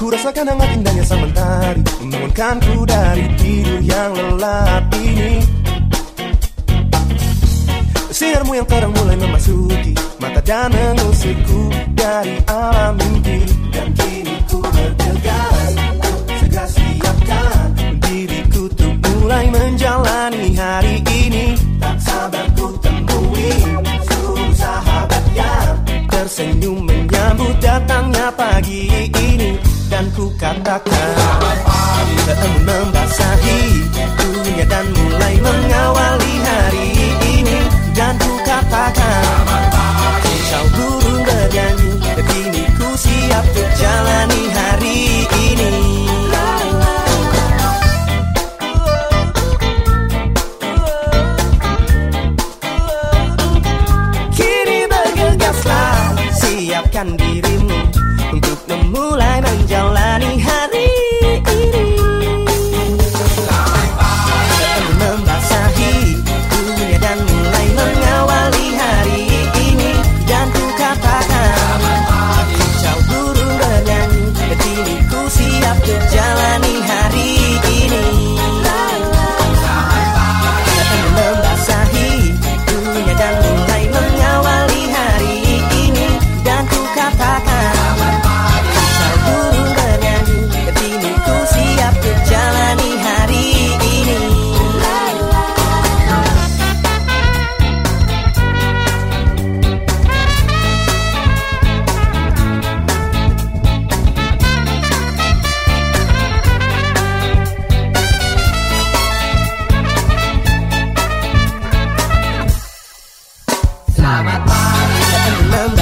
Ku rasakan hangat indahnya sang mentari Membangunkanku dari tidur yang lelap ini. Sinarmu yang terang mulai memasuki. Mata dan mengusirku dari alam mimpi. Dan kini ku bergegas. Segera siapkan diriku untuk mulai menjalani hari ini. Tak sabar ku temui seluruh sahabat yang Tersenyum Dan ku katakan Seembun membasahi dunia dan mulai mengawali hari ini. Dan ku katakan Kau burung bernyanyi kini ku siap untuk hari ini. Kini bergegaslah Siapkan dirimu dunia by my body.